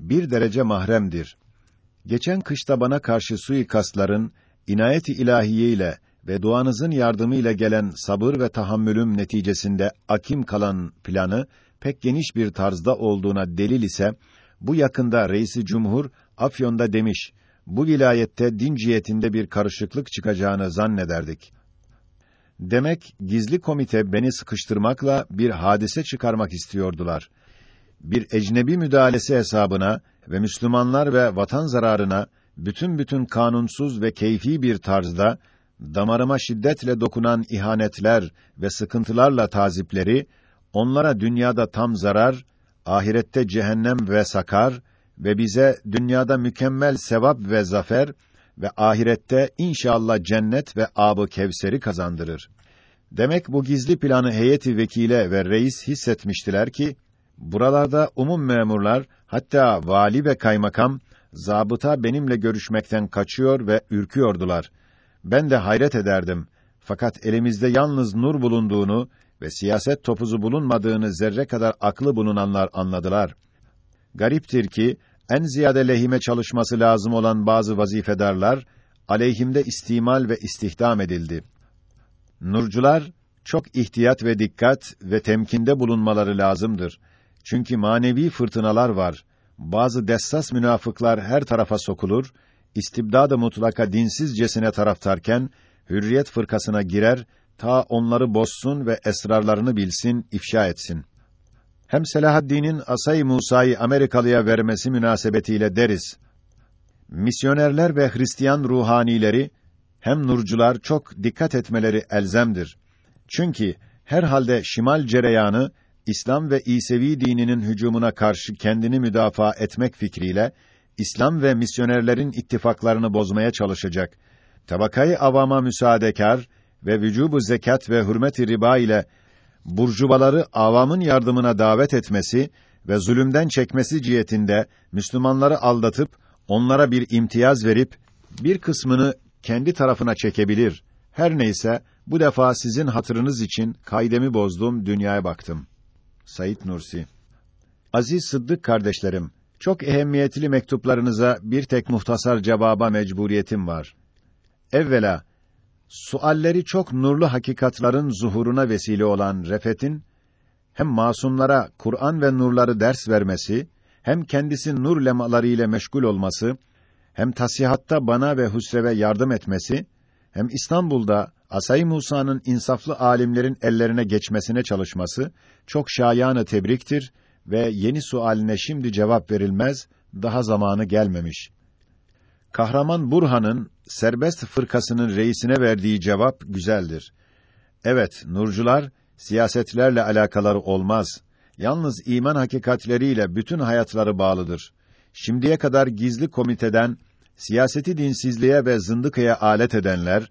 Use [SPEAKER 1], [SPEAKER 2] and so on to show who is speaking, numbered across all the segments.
[SPEAKER 1] bir derece mahremdir. Geçen kışta bana karşı suikastların inayet-i ilahiye ile ve duanızın yardımıyla gelen sabır ve tahammülüm neticesinde akim kalan planı pek geniş bir tarzda olduğuna delil ise bu yakında reisi cumhur Afyon'da demiş. Bu vilayette din cihetinde bir karışıklık çıkacağını zannederdik. Demek gizli komite beni sıkıştırmakla bir hadise çıkarmak istiyordular. Bir ecnebi müdahalesi hesabına ve Müslümanlar ve vatan zararına bütün bütün kanunsuz ve keyfi bir tarzda damarıma şiddetle dokunan ihanetler ve sıkıntılarla tazipleri onlara dünyada tam zarar, ahirette cehennem ve sakar ve bize dünyada mükemmel sevap ve zafer ve ahirette inşallah cennet ve âb-ı kevseri kazandırır. Demek bu gizli planı heyeti vekile ve reis hissetmiştiler ki buralarda umum memurlar hatta vali ve kaymakam zabıta benimle görüşmekten kaçıyor ve ürküyordular. Ben de hayret ederdim. Fakat elimizde yalnız nur bulunduğunu ve siyaset topuzu bulunmadığını zerre kadar aklı bulunanlar anladılar. Gariptir ki en ziyade lehime çalışması lazım olan bazı vazifedarlar aleyhimde istimal ve istihdam edildi. Nurcular çok ihtiyat ve dikkat ve temkinde bulunmaları lazımdır. Çünkü manevi fırtınalar var. Bazı dessas münafıklar her tarafa sokulur, istibdad-ı mutlaka dinsizcesine taraftarken hürriyet fırkasına girer, ta onları bozsun ve esrarlarını bilsin, ifşa etsin. Hem Selahaddin'in Asay Musa'yı Amerikalıya vermesi münasebetiyle deriz. Misyonerler ve Hristiyan ruhanileri hem nurcular çok dikkat etmeleri elzemdir. Çünkü her halde şimal cereyanı İslam ve İsevi dininin hücumuna karşı kendini müdafaa etmek fikriyle İslam ve misyonerlerin ittifaklarını bozmaya çalışacak. Tabakayı avama müsaadekar ve vücubu zekat ve hürmet-i riba ile burjuvaları avamın yardımına davet etmesi ve zulümden çekmesi cihetinde Müslümanları aldatıp onlara bir imtiyaz verip bir kısmını kendi tarafına çekebilir. Her neyse bu defa sizin hatırınız için kaydemi bozdum, dünyaya baktım. Sayit Nursi Aziz Sıddık kardeşlerim, çok ehemmiyetli mektuplarınıza bir tek muhtasar cevaba mecburiyetim var. Evvela, sualleri çok nurlu hakikatların zuhuruna vesile olan Refet'in, hem masumlara Kur'an ve nurları ders vermesi, hem kendisi nur lemalarıyla meşgul olması, hem tasihatta bana ve Hüsrev'e yardım etmesi, hem İstanbul'da Asay Musa'nın insaflı alimlerin ellerine geçmesine çalışması çok şayanı tebriktir ve yeni sualine şimdi cevap verilmez, daha zamanı gelmemiş. Kahraman Burhan'ın serbest fırkasının reisine verdiği cevap güzeldir. Evet, nurcular siyasetlerle alakaları olmaz. Yalnız iman hakikatleriyle bütün hayatları bağlıdır. Şimdiye kadar gizli komiteden siyaseti dinsizliğe ve zındıkaya alet edenler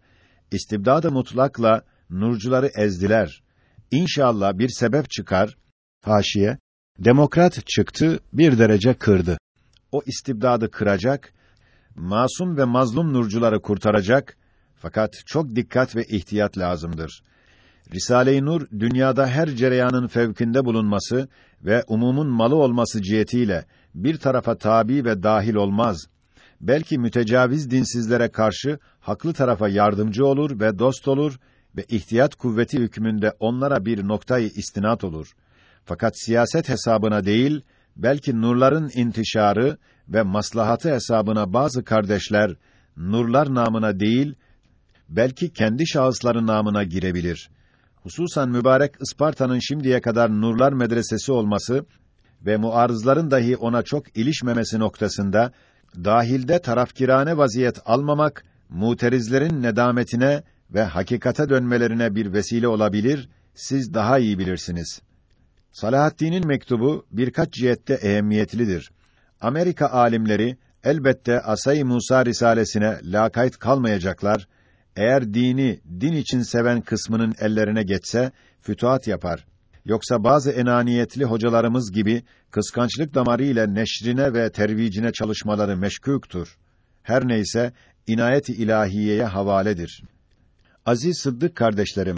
[SPEAKER 1] istibdad-ı mutlakla nurcuları ezdiler. İnşallah bir sebep çıkar. Haşiye demokrat çıktı, bir derece kırdı. O istibdadı kıracak, masum ve mazlum nurcuları kurtaracak, fakat çok dikkat ve ihtiyat lazımdır. Risale-i Nur, dünyada her cereyanın fevkinde bulunması ve umumun malı olması cihetiyle bir tarafa tabi ve dahil olmaz. Belki mütecaviz dinsizlere karşı haklı tarafa yardımcı olur ve dost olur ve ihtiyat kuvveti hükmünde onlara bir noktayı istinat olur. Fakat siyaset hesabına değil, belki nurların intişarı ve maslahatı hesabına bazı kardeşler nurlar namına değil, belki kendi şahısları namına girebilir. Hususan mübarek Isparta'nın şimdiye kadar nurlar medresesi olması ve muarızların dahi ona çok ilişmemesi noktasında dahilde tarafkirane vaziyet almamak muterizlerin nedametine ve hakikate dönmelerine bir vesile olabilir, siz daha iyi bilirsiniz. Salahaddin'in mektubu birkaç cihette ehemmiyetlidir. Amerika alimleri elbette Asay Musa risalesine lakayt kalmayacaklar. Eğer dini din için seven kısmının ellerine geçse fütuhat yapar. Yoksa bazı enaniyetli hocalarımız gibi kıskançlık damarıyla neşrine ve tervicine çalışmaları meşkûktur. Her neyse inayet-i ilahiyeye havaledir. Aziz Sıddık kardeşlerim,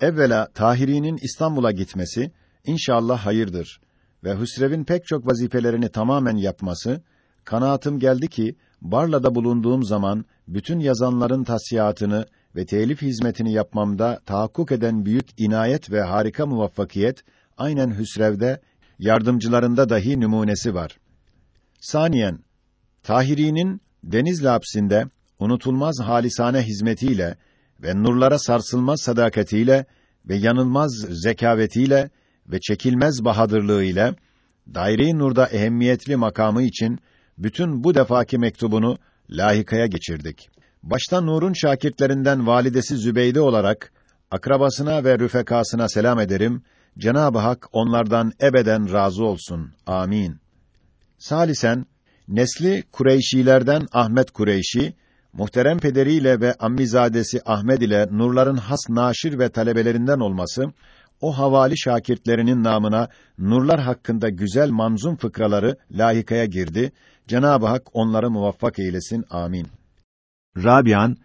[SPEAKER 1] evvela Tahiri'nin İstanbul'a gitmesi inşallah hayırdır ve Hüsrev'in pek çok vazifelerini tamamen yapması, kanaatim geldi ki, Barla'da bulunduğum zaman, bütün yazanların tasiyatını ve telif hizmetini yapmamda tahakkuk eden büyük inayet ve harika muvaffakiyet, aynen Hüsrev'de, yardımcılarında dahi numunesi var. Saniyen, Tahiri'nin Denizli hapsinde unutulmaz halisane hizmetiyle ve nurlara sarsılmaz sadakatiyle ve yanılmaz zekavetiyle ve çekilmez bahadırlığıyla daire-i nurda ehemmiyetli makamı için bütün bu defaki mektubunu lahikaya geçirdik. Başta Nur'un şakirtlerinden validesi Zübeyde olarak akrabasına ve rüfekasına selam ederim. Cenab-ı Hak onlardan ebeden razı olsun. Amin. Salisen nesli Kureyşilerden Ahmet Kureyşi muhterem pederiyle ve ammizadesi Ahmed ile nurların has naşir ve talebelerinden olması o havali şakirtlerinin namına nurlar hakkında güzel manzum fıkraları lahikaya girdi. Cenab-ı Hak onları muvaffak eylesin. Amin. Rabian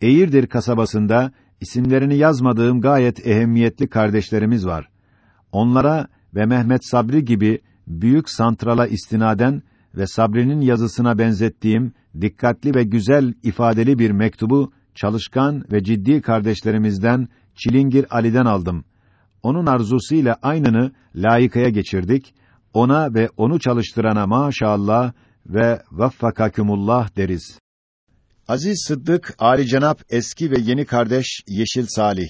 [SPEAKER 1] Eğirdir kasabasında isimlerini yazmadığım gayet ehemmiyetli kardeşlerimiz var. Onlara ve Mehmet Sabri gibi büyük santrala istinaden ve Sabri'nin yazısına benzettiğim dikkatli ve güzel ifadeli bir mektubu çalışkan ve ciddi kardeşlerimizden Çilingir Ali'den aldım. Onun arzusuyla aynını layıkaya geçirdik. Ona ve onu çalıştırana maşallah ve vaffakakumullah deriz. Aziz Sıddık, Ali Cenap eski ve yeni kardeş Yeşil Salih.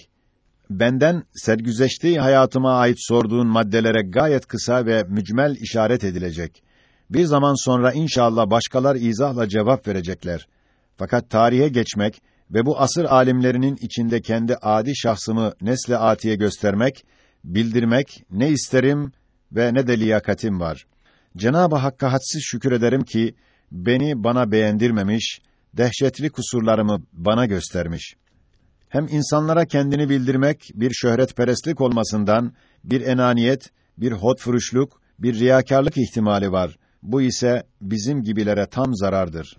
[SPEAKER 1] Benden sergüzeştiği hayatıma ait sorduğun maddelere gayet kısa ve mücmel işaret edilecek. Bir zaman sonra inşallah başkalar izahla cevap verecekler. Fakat tarihe geçmek ve bu asır alimlerinin içinde kendi adi şahsımı nesle atiye göstermek, bildirmek ne isterim ve ne de liyakatim var. Cenab-ı Hakk'a hadsiz şükür ederim ki beni bana beğendirmemiş, dehşetli kusurlarımı bana göstermiş. Hem insanlara kendini bildirmek bir şöhretperestlik olmasından bir enaniyet, bir hotfuruşluk, bir riyakarlık ihtimali var. Bu ise bizim gibilere tam zarardır.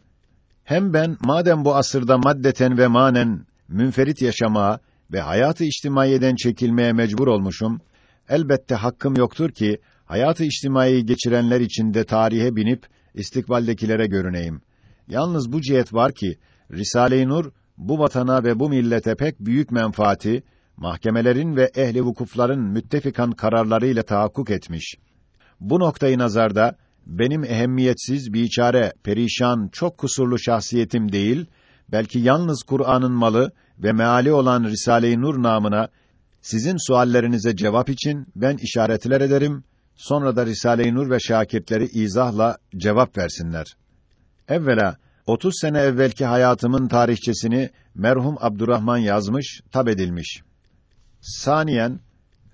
[SPEAKER 1] Hem ben madem bu asırda maddeten ve manen münferit yaşamaya ve hayatı içtimaiyeden çekilmeye mecbur olmuşum, elbette hakkım yoktur ki hayatı içtimaiyi geçirenler içinde tarihe binip istikbaldekilere görüneyim. Yalnız bu cihet var ki Risale-i Nur bu vatana ve bu millete pek büyük menfaati mahkemelerin ve ehli vukufların müttefikan kararlarıyla tahakkuk etmiş. Bu noktayı nazarda benim ehemmiyetsiz, biçare, perişan, çok kusurlu şahsiyetim değil, belki yalnız Kur'an'ın malı ve meali olan Risale-i Nur namına sizin suallerinize cevap için ben işaretler ederim, sonra da Risale-i Nur ve şakirtleri izahla cevap versinler. Evvela 30 sene evvelki hayatımın tarihçesini merhum Abdurrahman yazmış, tab edilmiş. Saniyen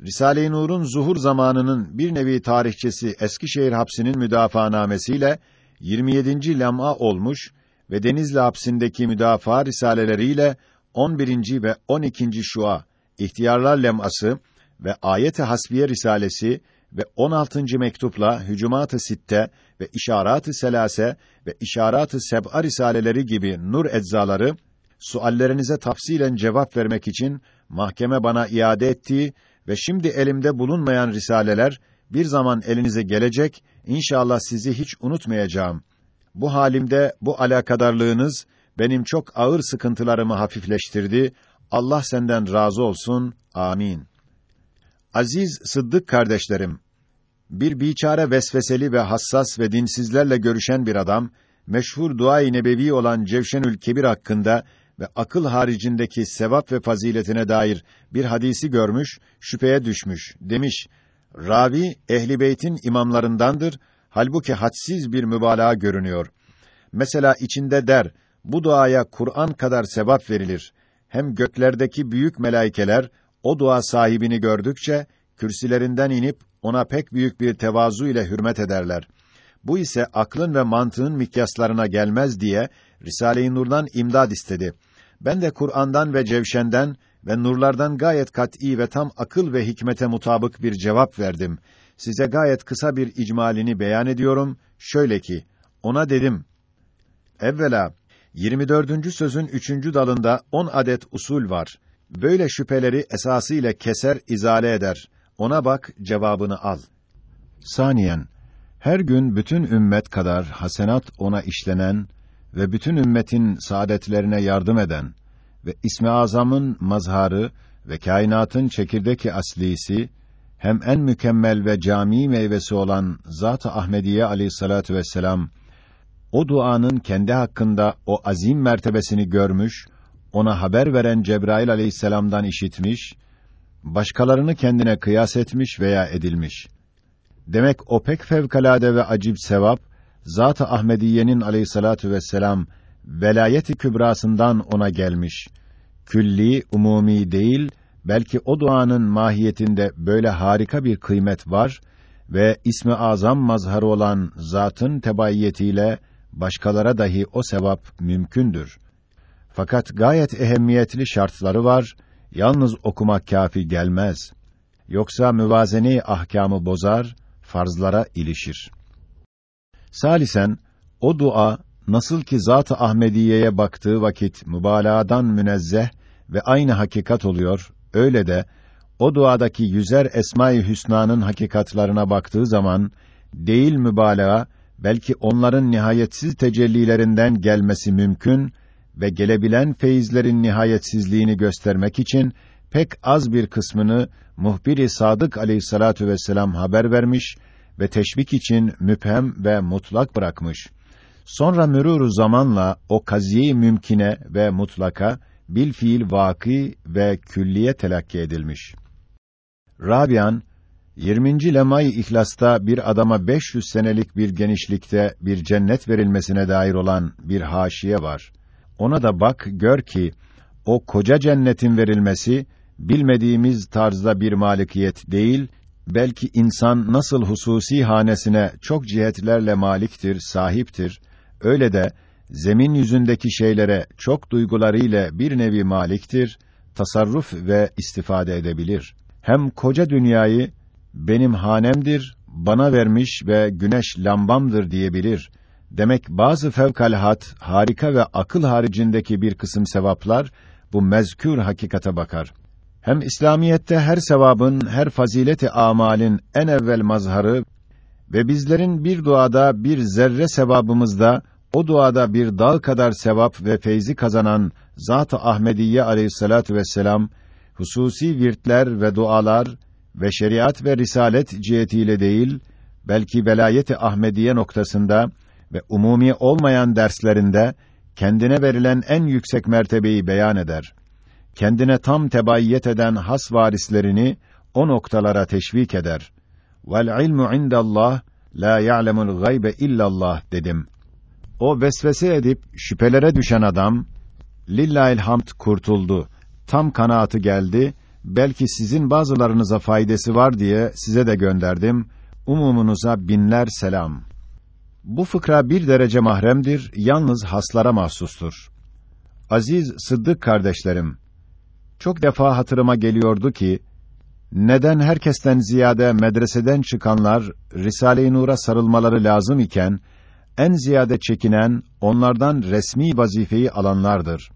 [SPEAKER 1] Risale-i Nur'un zuhur zamanının bir nevi tarihçesi Eskişehir hapsinin müdafaanamesiyle 27. lem'a olmuş ve Denizli hapsindeki müdafaa risaleleriyle 11. ve 12. şua ihtiyarlar lem'ası ve ayet-i hasbiye risalesi ve 16. mektupla Hücumat-ı Sitte ve İşarat-ı Selase ve İşarat-ı Seb'a risaleleri gibi nur eczaları suallerinize tafsilen cevap vermek için mahkeme bana iade ettiği ve şimdi elimde bulunmayan risaleler bir zaman elinize gelecek. İnşallah sizi hiç unutmayacağım. Bu halimde bu alakadarlığınız benim çok ağır sıkıntılarımı hafifleştirdi. Allah senden razı olsun. Amin. Aziz Sıddık kardeşlerim, bir biçare vesveseli ve hassas ve dinsizlerle görüşen bir adam, meşhur dua-i nebevi olan Cevşenül Kebir hakkında ve akıl haricindeki sevap ve faziletine dair bir hadisi görmüş, şüpheye düşmüş. Demiş, ravi ehli beytin imamlarındandır, halbuki hadsiz bir mübalağa görünüyor. Mesela içinde der, bu duaya Kur'an kadar sevap verilir. Hem göklerdeki büyük melaikeler o dua sahibini gördükçe kürsilerinden inip ona pek büyük bir tevazu ile hürmet ederler. Bu ise aklın ve mantığın mikyaslarına gelmez diye Risale-i Nur'dan imdad istedi. Ben de Kur'an'dan ve Cevşen'den ve nurlardan gayet kat'î ve tam akıl ve hikmete mutabık bir cevap verdim. Size gayet kısa bir icmalini beyan ediyorum. Şöyle ki, ona dedim, evvela, 24. sözün üçüncü dalında on adet usul var. Böyle şüpheleri esası ile keser, izale eder. Ona bak, cevabını al. Saniyen, her gün bütün ümmet kadar hasenat ona işlenen ve bütün ümmetin saadetlerine yardım eden ve İsmi Azam'ın mazharı ve kainatın çekirdeki aslisi hem en mükemmel ve cami meyvesi olan Zat-ı Ahmediye Aleyhissalatu vesselam o duanın kendi hakkında o azim mertebesini görmüş, ona haber veren Cebrail Aleyhisselam'dan işitmiş, başkalarını kendine kıyas etmiş veya edilmiş. Demek o pek fevkalade ve acib sevap Zat-ı Ahmediye'nin Aleyhissalatu vesselam velayeti kübrasından ona gelmiş. Külli, umumi değil, belki o duanın mahiyetinde böyle harika bir kıymet var ve ismi azam mazharı olan zatın tebaiyetiyle başkalara dahi o sevap mümkündür. Fakat gayet ehemmiyetli şartları var. Yalnız okumak kafi gelmez. Yoksa müvazene ahkamı bozar, farzlara ilişir. Salisen o dua nasıl ki Zat-ı Ahmediye'ye baktığı vakit mübalağadan münezzeh ve aynı hakikat oluyor, öyle de o duadaki yüzer Esma-i Hüsna'nın hakikatlarına baktığı zaman değil mübalağa belki onların nihayetsiz tecellilerinden gelmesi mümkün ve gelebilen feyizlerin nihayetsizliğini göstermek için pek az bir kısmını muhbir-i sadık aleyhissalatu vesselam haber vermiş ve teşvik için müphem ve mutlak bırakmış. Sonra mürûr zamanla o kaziye mümkine ve mutlaka bil fiil vaki ve külliye telakki edilmiş. Rabian 20. Lemay İhlas'ta bir adama 500 senelik bir genişlikte bir cennet verilmesine dair olan bir haşiye var. Ona da bak gör ki o koca cennetin verilmesi bilmediğimiz tarzda bir malikiyet değil, belki insan nasıl hususi hanesine çok cihetlerle maliktir, sahiptir, öyle de zemin yüzündeki şeylere çok duygularıyla bir nevi maliktir, tasarruf ve istifade edebilir. Hem koca dünyayı benim hanemdir, bana vermiş ve güneş lambamdır diyebilir. Demek bazı fevkalhat, harika ve akıl haricindeki bir kısım sevaplar bu mezkür hakikate bakar. Hem İslamiyette her sevabın, her fazileti amalin en evvel mazharı ve bizlerin bir duada bir zerre sevabımızda o duada bir dağ kadar sevap ve feyzi kazanan Zat-ı Ahmediye Aleyhissalatu vesselam hususi virtler ve dualar ve şeriat ve risalet cihetiyle değil, belki velayeti Ahmediye noktasında ve umumi olmayan derslerinde kendine verilen en yüksek mertebeyi beyan eder. Kendine tam tebayyet eden has varislerini o noktalara teşvik eder. Vel ilmu indallah la ya'lemul gaybe illallah dedim. O vesvese edip şüphelere düşen adam lillahil hamd kurtuldu. Tam kanaatı geldi belki sizin bazılarınıza faydası var diye size de gönderdim. Umumunuza binler selam. Bu fıkra bir derece mahremdir, yalnız haslara mahsustur. Aziz Sıddık kardeşlerim, çok defa hatırıma geliyordu ki, neden herkesten ziyade medreseden çıkanlar Risale-i Nur'a sarılmaları lazım iken en ziyade çekinen onlardan resmi vazifeyi alanlardır.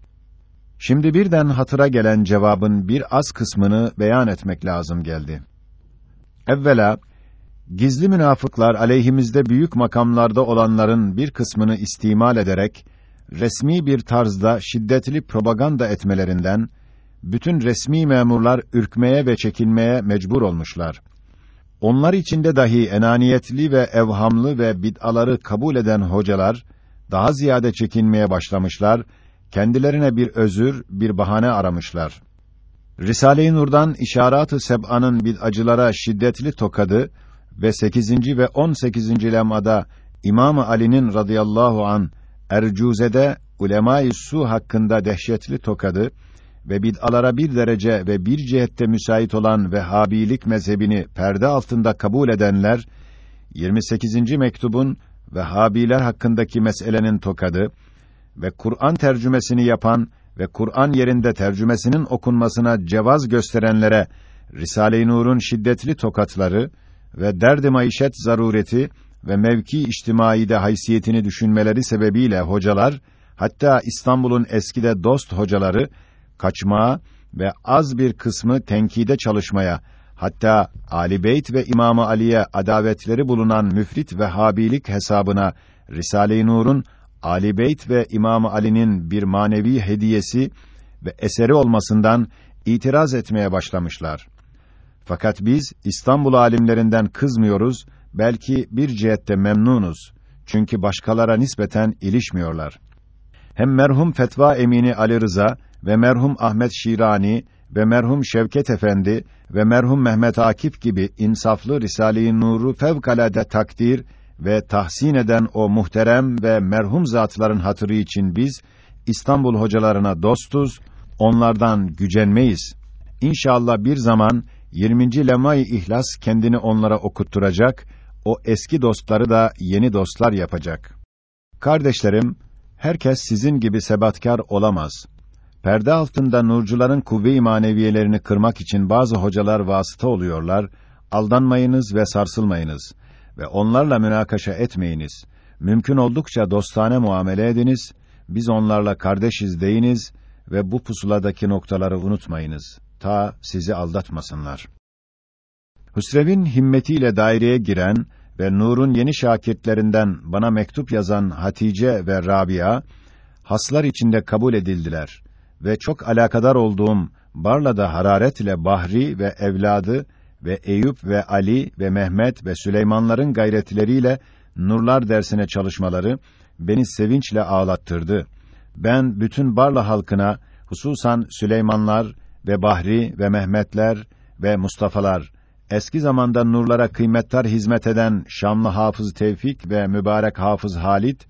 [SPEAKER 1] Şimdi birden hatıra gelen cevabın bir az kısmını beyan etmek lazım geldi. Evvela, gizli münafıklar aleyhimizde büyük makamlarda olanların bir kısmını istimal ederek, resmi bir tarzda şiddetli propaganda etmelerinden, bütün resmi memurlar ürkmeye ve çekinmeye mecbur olmuşlar. Onlar içinde dahi enaniyetli ve evhamlı ve bid'aları kabul eden hocalar, daha ziyade çekinmeye başlamışlar kendilerine bir özür, bir bahane aramışlar. Risale-i Nur'dan İşarat-ı Seb'anın bid'acılara şiddetli tokadı ve 8. ve 18. lemada İmam Ali'nin radıyallahu an Ercuze'de ulema-i su hakkında dehşetli tokadı ve bid'alara bir derece ve bir cihette müsait olan Vehhabilik mezhebini perde altında kabul edenler 28. mektubun Vehhabiler hakkındaki meselenin tokadı ve Kur'an tercümesini yapan ve Kur'an yerinde tercümesinin okunmasına cevaz gösterenlere Risale-i Nur'un şiddetli tokatları ve derd-i maişet zarureti ve mevki içtimaide haysiyetini düşünmeleri sebebiyle hocalar hatta İstanbul'un eskide dost hocaları kaçmaya ve az bir kısmı tenkide çalışmaya hatta Ali Beyt ve İmamı Ali'ye adavetleri bulunan müfrit ve habilik hesabına Risale-i Nur'un Ali Beyt ve İmamı Ali'nin bir manevi hediyesi ve eseri olmasından itiraz etmeye başlamışlar. Fakat biz İstanbul alimlerinden kızmıyoruz, belki bir cihette memnunuz. Çünkü başkalara nispeten ilişmiyorlar. Hem merhum fetva emini Ali Rıza ve merhum Ahmet Şirani ve merhum Şevket Efendi ve merhum Mehmet Akif gibi insaflı Risale-i Nur'u fevkalade takdir ve tahsin eden o muhterem ve merhum zatların hatırı için biz İstanbul hocalarına dostuz, onlardan gücenmeyiz. İnşallah bir zaman 20. Lemay İhlas kendini onlara okutturacak, o eski dostları da yeni dostlar yapacak. Kardeşlerim, herkes sizin gibi sebatkar olamaz. Perde altında nurcuların kuvve-i maneviyelerini kırmak için bazı hocalar vasıta oluyorlar. Aldanmayınız ve sarsılmayınız ve onlarla münakaşa etmeyiniz. Mümkün oldukça dostane muamele ediniz. Biz onlarla kardeşiz deyiniz ve bu pusuladaki noktaları unutmayınız. Ta sizi aldatmasınlar. Hüsrev'in himmetiyle daireye giren ve Nur'un yeni şakirtlerinden bana mektup yazan Hatice ve Rabia, haslar içinde kabul edildiler ve çok alakadar olduğum Barla'da hararetle Bahri ve evladı ve Eyüp ve Ali ve Mehmet ve Süleymanların gayretleriyle nurlar dersine çalışmaları beni sevinçle ağlattırdı. Ben bütün Barla halkına hususan Süleymanlar ve Bahri ve Mehmetler ve Mustafalar eski zamanda nurlara kıymettar hizmet eden Şamlı Hafız Tevfik ve mübarek Hafız Halit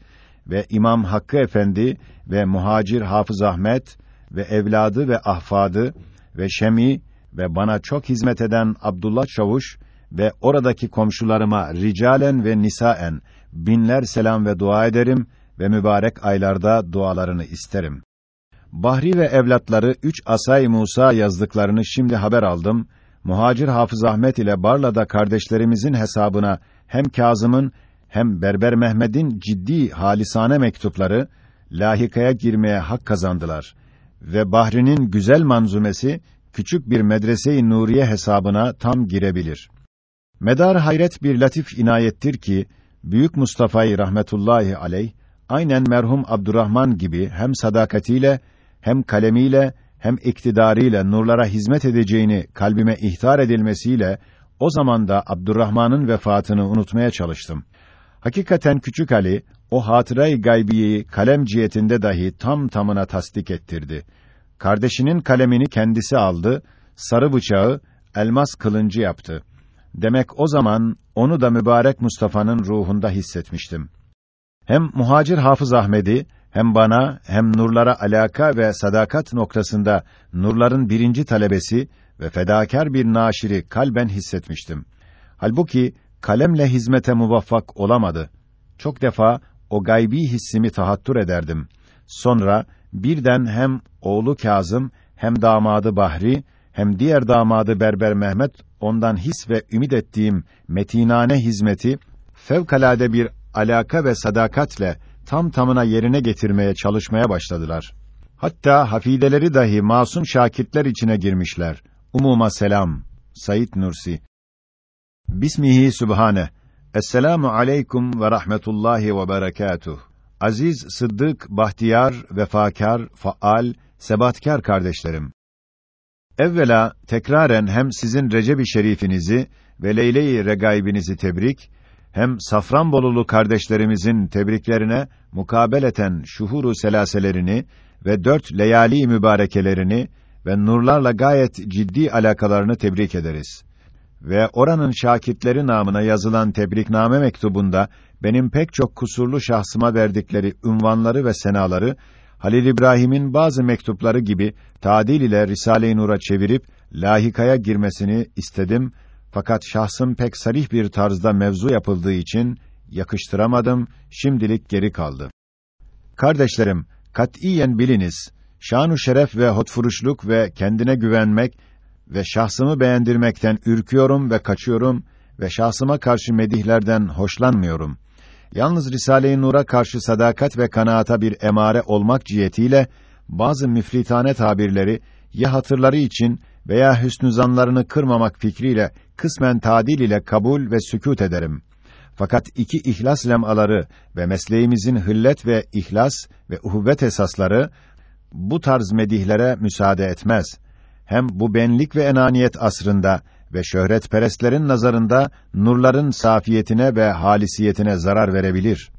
[SPEAKER 1] ve İmam Hakkı Efendi ve Muhacir Hafız Ahmet ve evladı ve ahfadı ve Şemi ve bana çok hizmet eden Abdullah Çavuş ve oradaki komşularıma ricalen ve nisaen binler selam ve dua ederim ve mübarek aylarda dualarını isterim. Bahri ve evlatları üç Asay Musa yazdıklarını şimdi haber aldım. Muhacir Hafız Ahmet ile Barla'da kardeşlerimizin hesabına hem Kazım'ın hem Berber Mehmet'in ciddi halisane mektupları lahikaya girmeye hak kazandılar ve Bahri'nin güzel manzumesi küçük bir medrese-i Nuriye hesabına tam girebilir. Medar hayret bir latif inayettir ki Büyük Mustafa'yı rahmetullahi aleyh aynen merhum Abdurrahman gibi hem sadakatiyle hem kalemiyle hem iktidarıyla nurlara hizmet edeceğini kalbime ihtar edilmesiyle o zaman da Abdurrahman'ın vefatını unutmaya çalıştım. Hakikaten küçük Ali o hatırayı gaybiyeyi kalem cihetinde dahi tam tamına tasdik ettirdi. Kardeşinin kalemini kendisi aldı, sarı bıçağı elmas kılıncı yaptı. Demek o zaman onu da mübarek Mustafa'nın ruhunda hissetmiştim. Hem muhacir Hafız Ahmedi hem bana hem nurlara alaka ve sadakat noktasında nurların birinci talebesi ve fedakar bir naşiri kalben hissetmiştim. Halbuki kalemle hizmete muvaffak olamadı. Çok defa o gaybi hissimi tahattür ederdim. Sonra birden hem oğlu Kazım hem damadı Bahri hem diğer damadı Berber Mehmet ondan his ve ümit ettiğim metinane hizmeti fevkalade bir alaka ve sadakatle tam tamına yerine getirmeye çalışmaya başladılar. Hatta hafideleri dahi masum şakitler içine girmişler. Umuma selam. Said Nursi. Bismihi Sübhane. Esselamu aleyküm ve rahmetullahi ve berekatuh. Aziz, sıddık, bahtiyar, vefakar, faal, sebatkar kardeşlerim. Evvela tekraren hem sizin Recep-i Şerifinizi ve Leyle-i Regaibinizi tebrik hem Safranbolulu kardeşlerimizin tebriklerine mukabeleten şuhuru selaselerini ve dört leyali mübarekelerini ve nurlarla gayet ciddi alakalarını tebrik ederiz. Ve oranın şakitleri namına yazılan tebrikname mektubunda benim pek çok kusurlu şahsıma verdikleri ünvanları ve senaları Halil İbrahim'in bazı mektupları gibi tadil ile Risale-i Nur'a çevirip lahikaya girmesini istedim fakat şahsım pek sarih bir tarzda mevzu yapıldığı için yakıştıramadım, şimdilik geri kaldı. Kardeşlerim, katiyen biliniz, şanu şeref ve hotfuruşluk ve kendine güvenmek ve şahsımı beğendirmekten ürküyorum ve kaçıyorum ve şahsıma karşı medihlerden hoşlanmıyorum. Yalnız Risale-i Nur'a karşı sadakat ve kanaata bir emare olmak cihetiyle bazı müflitane tabirleri ya hatırları için veya hüsnü zanlarını kırmamak fikriyle kısmen tadil ile kabul ve sükût ederim. Fakat iki ihlas lemaları ve mesleğimizin hıllet ve ihlas ve uhuvvet esasları bu tarz medihlere müsaade etmez. Hem bu benlik ve enaniyet asrında ve şöhretperestlerin nazarında nurların safiyetine ve halisiyetine zarar verebilir.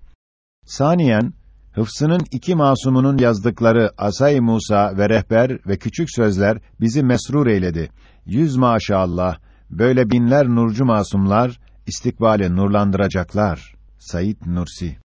[SPEAKER 1] Saniyen, Hıfsının iki masumunun yazdıkları Asay Musa ve rehber ve küçük sözler bizi mesrur eyledi. Yüz maşallah, böyle binler nurcu masumlar istikbali nurlandıracaklar. Sayit Nursi